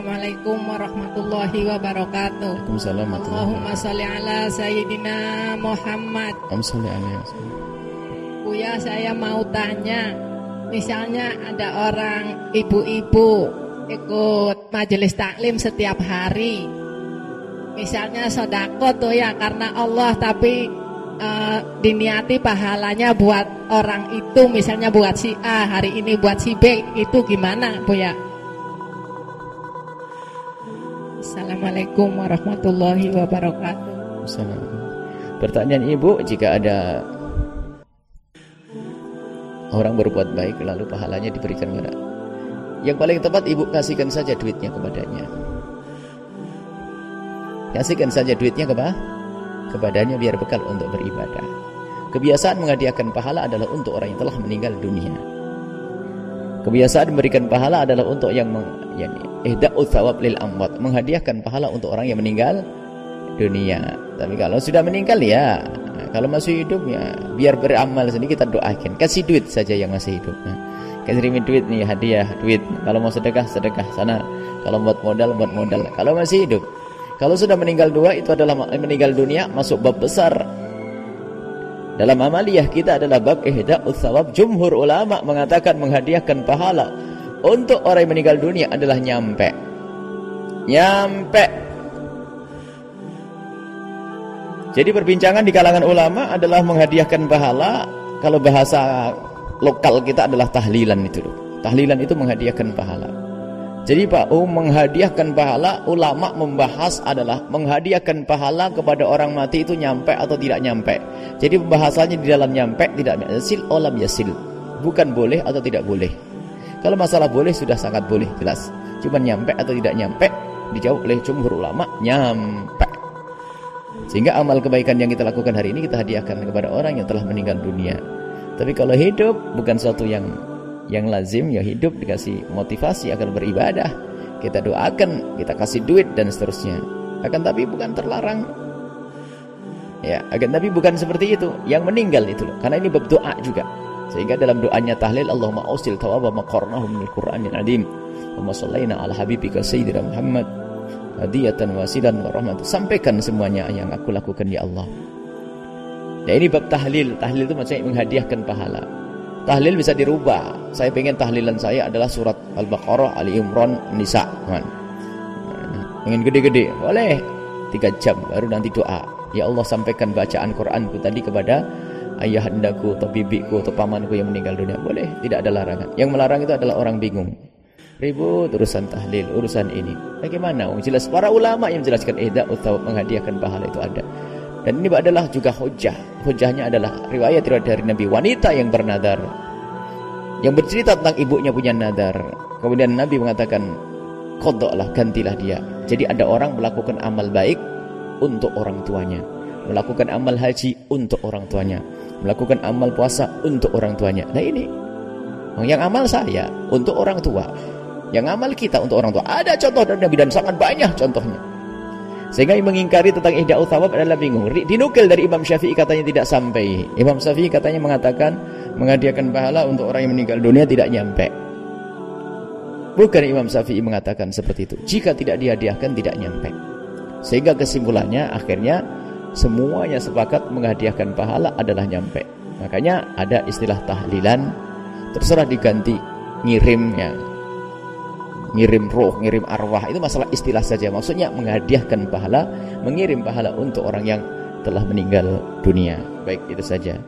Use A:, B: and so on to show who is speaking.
A: warahmatullahi wabarakatuh.
B: Waalaikumsalam
A: Allahumma salli ala Sayyidina Muhammad. Buya saya mau tanya, misalnya ada orang ibu-ibu ikut majelis taklim setiap hari. Misalnya sodako tuh ya karena Allah tapi eh, diniati pahalanya buat orang itu misalnya buat si A hari ini buat si B itu gimana Bu ya? Assalamualaikum warahmatullahi wabarakatuh.
B: Pertanyaan ibu, jika ada orang berbuat baik lalu pahalanya diberikan kepada yang paling tepat ibu kasihkan saja duitnya kepadanya. Kasihkan saja duitnya kepada kepadanya biar bekal untuk beribadah. Kebiasaan menghadiahkan pahala adalah untuk orang yang telah meninggal dunia. Kebiasaan memberikan pahala adalah untuk yang yani, ihda'u thawab lil amwat, menghadiahkan pahala untuk orang yang meninggal dunia. Tapi kalau sudah meninggal ya, kalau masih hidup ya biar beramal sendiri kita doakan. Kasih duit saja yang masih hidup. Nah, kasih duit nih hadiah duit. Kalau mau sedekah sedekah sana. Kalau buat modal buat modal. Kalau masih hidup. Kalau sudah meninggal dua itu adalah meninggal dunia masuk bab besar dalam amaliyah kita adalah bab ihda'us thawab. Jumhur ulama mengatakan menghadiahkan pahala untuk orang yang meninggal dunia adalah nyampe. Nyampe. Jadi perbincangan di kalangan ulama adalah menghadiahkan pahala. Kalau bahasa lokal kita adalah tahlilan itu. Tahlilan itu menghadiahkan pahala. Jadi Pak U menghadiahkan pahala, ulama membahas adalah menghadiahkan pahala kepada orang mati itu nyampe atau tidak nyampe. Jadi pembahasannya di dalam nyampe tidak yasil olam yasil. Bukan boleh atau tidak boleh. Kalau masalah boleh sudah sangat boleh jelas. Cuma nyampe atau tidak nyampe dijawab oleh jumhur ulama nyampe. Sehingga amal kebaikan yang kita lakukan hari ini kita hadiahkan kepada orang yang telah meninggal dunia. Tapi kalau hidup bukan suatu yang yang lazim ya hidup dikasih motivasi agar beribadah kita doakan kita kasih duit dan seterusnya akan tapi bukan terlarang ya akan tapi bukan seperti itu yang meninggal itu loh karena ini bab doa juga sehingga dalam doanya tahlil Allahumma ausil thawaba maqarnahu minal qur'anil adim wa sallaina ala habibika sayyidina Muhammad hadiyatan wasilan wa rahmat sampaikan semuanya yang aku lakukan ya Allah ya ini bab tahlil tahlil itu maksudnya menghadiahkan pahala Tahlil bisa dirubah. Saya pengen tahlilan saya adalah surat Al-Baqarah, Ali Imran, Nisa. Man. Ingin gede-gede, boleh. Tiga jam baru nanti doa. Ya Allah sampaikan bacaan Quranku tadi kepada ayah hendaku atau bibiku atau pamanku yang meninggal dunia. Boleh, tidak ada larangan. Yang melarang itu adalah orang bingung. Ribut urusan tahlil, urusan ini. Bagaimana? Jelas para ulama yang menjelaskan ihda atau menghadiahkan pahala itu ada. Dan ini adalah juga hujah. Hujahnya adalah riwayat-riwayat dari Nabi wanita yang bernadar. Yang bercerita tentang ibunya punya nadar. Kemudian Nabi mengatakan, kodoklah, gantilah dia. Jadi ada orang melakukan amal baik untuk orang tuanya. Melakukan amal haji untuk orang tuanya. Melakukan amal puasa untuk orang tuanya. Nah ini. Yang amal saya untuk orang tua. Yang amal kita untuk orang tua. Ada contoh dari Nabi dan sangat banyak contohnya. Sehingga yang mengingkari tentang ihda'u thawab adalah bingung. Dinukil dari Imam Syafi'i katanya tidak sampai. Imam Syafi'i katanya mengatakan menghadiahkan pahala untuk orang yang meninggal dunia tidak nyampe. Bukan Imam Syafi'i mengatakan seperti itu. Jika tidak dihadiahkan tidak nyampe. Sehingga kesimpulannya akhirnya semuanya sepakat menghadiahkan pahala adalah nyampe. Makanya ada istilah tahlilan terserah diganti ngirim ya ngirim roh, ngirim arwah itu masalah istilah saja. Maksudnya menghadiahkan pahala, mengirim pahala untuk orang yang telah meninggal dunia. Baik, itu saja.